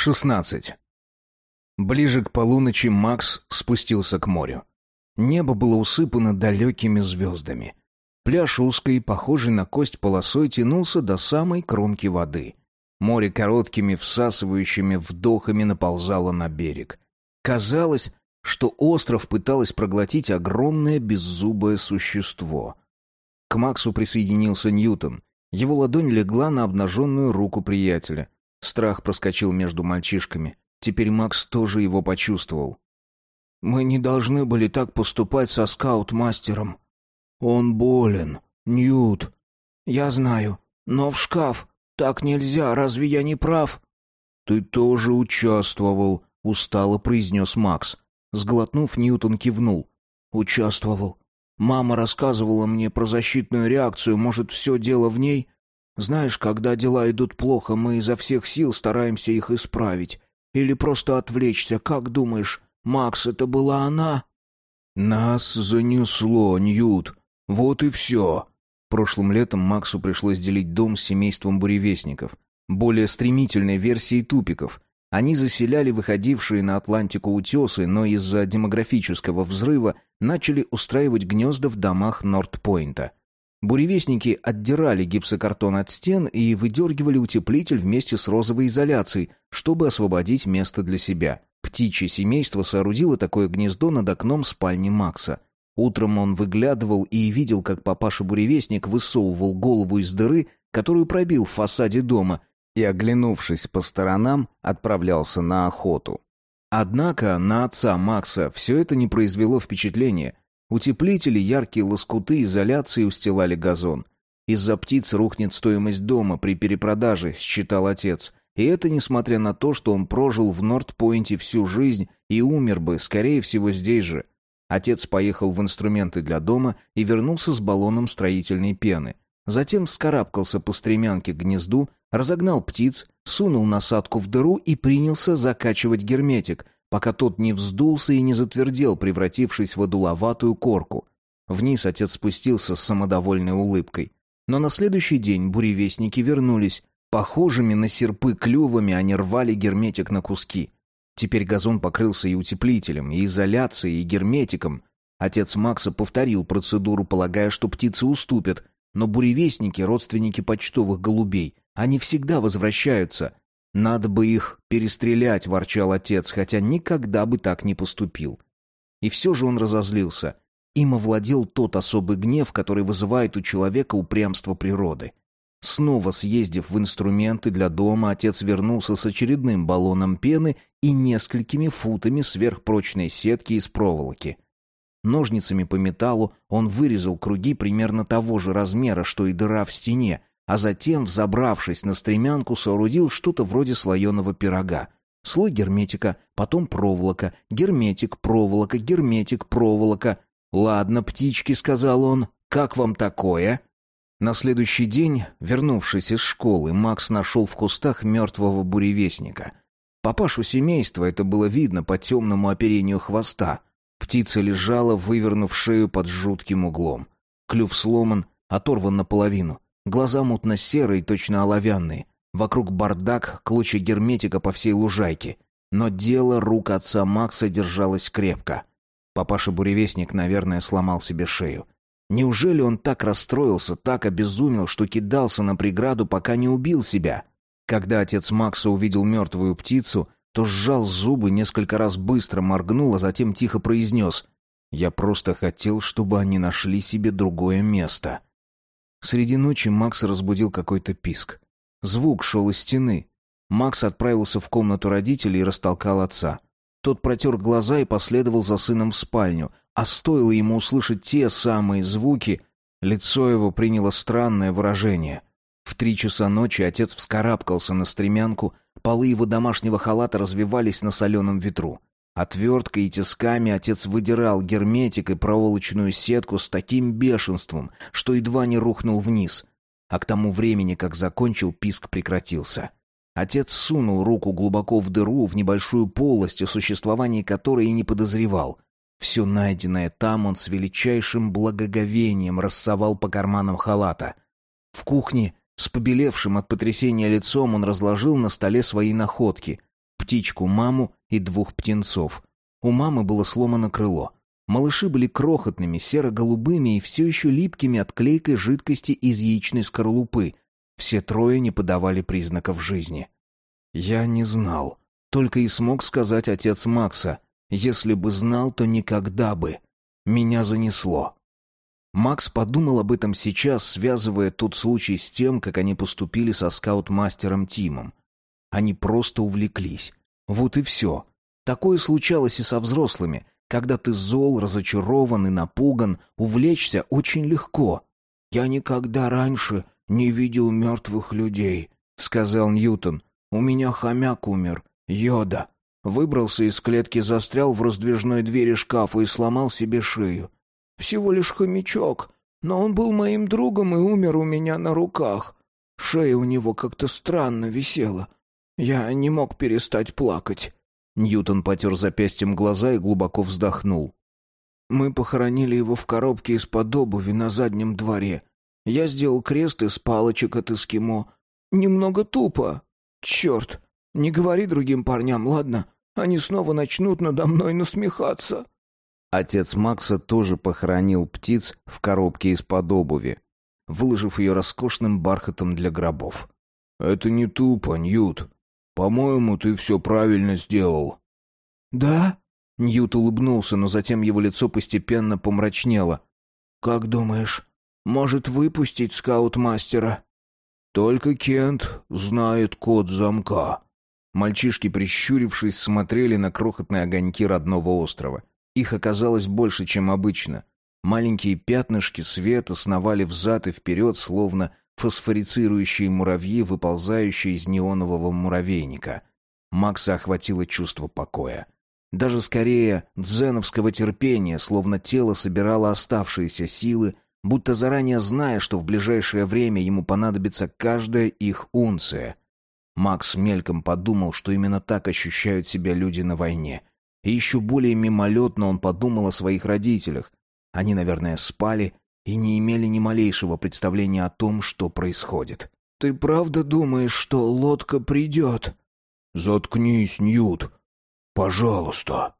16. Ближе к полуночи Макс спустился к морю. Небо было усыпано далекими звездами. Пляж узкий, похожий на кость полосой, тянулся до самой кромки воды. Море короткими всасывающими вдохами наползало на берег. Казалось, что остров пыталось проглотить огромное беззубое существо. К Максу присоединился Ньютон. Его ладонь легла на обнаженную руку приятеля. Страх проскочил между мальчишками. Теперь Макс тоже его почувствовал. «Мы не должны были так поступать со скаут-мастером. Он болен, Ньют. Я знаю, но в шкаф. Так нельзя, разве я не прав?» «Ты тоже участвовал», — устало произнес Макс. Сглотнув, Ньютон кивнул. «Участвовал. Мама рассказывала мне про защитную реакцию, может, все дело в ней? Знаешь, когда дела идут плохо, мы изо всех сил стараемся их исправить. Или просто отвлечься, как думаешь, Макс, это была она?» «Нас занесло, Ньют. Вот и все». Прошлым летом Максу пришлось делить дом с семейством буревестников, более стремительной версией тупиков, они заселяли выходившие на Атлантику утесы, но из-за демографического взрыва начали устраивать гнезда в домах Норт-Пойнта. Буревестники отдирали гипсокартон от стен и выдергивали утеплитель вместе с розовой изоляцией, чтобы освободить место для себя. Птичье семейство соорудило такое гнездо над окном спальни Макса. Утром он выглядывал и видел, как папаша-буревестник высовывал голову из дыры, которую пробил в фасаде дома, и, оглянувшись по сторонам, отправлялся на охоту. Однако на отца Макса все это не произвело впечатления. Утеплители, яркие лоскуты изоляции устилали газон. Из-за птиц рухнет стоимость дома при перепродаже, считал отец. И это несмотря на то, что он прожил в Норт-Пойнте всю жизнь и умер бы, скорее всего, здесь же. Отец поехал в инструменты для дома и вернулся с баллоном строительной пены. Затем вскарабкался по стремянке к гнезду, разогнал птиц, сунул насадку в дыру и принялся закачивать герметик, пока тот не вздулся и не затвердел, превратившись в одуловатую корку. Вниз отец спустился с самодовольной улыбкой. Но на следующий день буревестники вернулись. Похожими на серпы клювами они рвали герметик на куски. Теперь газон покрылся и утеплителем, и изоляцией, и герметиком. Отец Макса повторил процедуру, полагая, что птицы уступят, но буревестники — родственники почтовых голубей. Они всегда возвращаются. Надо бы их перестрелять, ворчал отец, хотя никогда бы так не поступил. И все же он разозлился. Им овладел тот особый гнев, который вызывает у человека упрямство природы. Снова съездив в инструменты для дома, отец вернулся с очередным баллоном пены и несколькими футами сверхпрочной сетки из проволоки — Ножницами по металлу он вырезал круги примерно того же размера, что и дыра в стене, а затем, взобравшись на стремянку, соорудил что-то вроде слоеного пирога. Слой герметика, потом проволока, герметик, проволока, герметик, проволока. «Ладно, птички», — сказал он, — «как вам такое?» На следующий день, вернувшись из школы, Макс нашел в кустах мертвого буревестника. Папашу семейства это было видно по темному оперению хвоста — Птица лежала, вывернув шею под жутким углом. Клюв сломан, оторван наполовину. Глаза мутно-серые, точно оловянные. Вокруг бардак, клочья герметика по всей лужайке. Но дело рук отца Макса держалось крепко. Папаша-буревестник, наверное, сломал себе шею. Неужели он так расстроился, так обезумел, что кидался на преграду, пока не убил себя? Когда отец Макса увидел мертвую птицу, то сжал зубы, несколько раз быстро моргнул, а затем тихо произнес «Я просто хотел, чтобы они нашли себе другое место». Среди ночи Макс разбудил какой-то писк. Звук шел из стены. Макс отправился в комнату родителей и растолкал отца. Тот протер глаза и последовал за сыном в спальню, а стоило ему услышать те самые звуки, лицо его приняло странное выражение. В три часа ночи отец вскарабкался на стремянку, Полы его домашнего халата развивались на соленом ветру. Отверткой и тисками отец выдирал герметик и проволочную сетку с таким бешенством, что едва не рухнул вниз. А к тому времени, как закончил, писк прекратился. Отец сунул руку глубоко в дыру, в небольшую полость, о существовании которой и не подозревал. Все найденное там он с величайшим благоговением рассовал по карманам халата. В кухне с побелевшим от потрясения лицом он разложил на столе свои находки. Птичку-маму и двух птенцов. У мамы было сломано крыло. Малыши были крохотными, серо-голубыми и все еще липкими от клейкой жидкости из яичной скорлупы. Все трое не подавали признаков жизни. Я не знал. Только и смог сказать отец Макса. Если бы знал, то никогда бы. Меня занесло. Макс подумал об этом сейчас, связывая тот случай с тем, как они поступили со скаут-мастером Тимом. Они просто увлеклись. Вот и все. Такое случалось и со взрослыми. Когда ты зол, разочарован и напуган, увлечься очень легко. «Я никогда раньше не видел мертвых людей», — сказал Ньютон. «У меня хомяк умер, Йода. Выбрался из клетки, застрял в раздвижной двери шкафа и сломал себе шею. Всего лишь хомячок, но он был моим другом и умер у меня на руках. Шея у него как-то странно висела. Я не мог перестать плакать. Ньютон потер запястьем глаза и глубоко вздохнул. Мы похоронили его в коробке из-под обуви на заднем дворе. Я сделал крест из палочек от эскимо. Немного тупо. Черт, не говори другим парням, ладно? Они снова начнут надо мной насмехаться. Отец Макса тоже похоронил птиц в коробке из-под обуви, выложив ее роскошным бархатом для гробов. «Это не тупо, Ньют. По-моему, ты все правильно сделал». «Да?» Ньют улыбнулся, но затем его лицо постепенно помрачнело. «Как думаешь, может выпустить скаут-мастера?» «Только Кент знает код замка». Мальчишки, прищурившись, смотрели на крохотные огоньки родного острова. Их оказалось больше, чем обычно. Маленькие пятнышки света сновали взад и вперед, словно фосфорицирующие муравьи, выползающие из неонового муравейника. Макса охватило чувство покоя. Даже скорее дзеновского терпения, словно тело собирало оставшиеся силы, будто заранее зная, что в ближайшее время ему понадобится каждая их унция. Макс мельком подумал, что именно так ощущают себя люди на войне. И еще более мимолетно он подумал о своих родителях. Они, наверное, спали и не имели ни малейшего представления о том, что происходит. «Ты правда думаешь, что лодка придет?» «Заткнись, Ньют. Пожалуйста».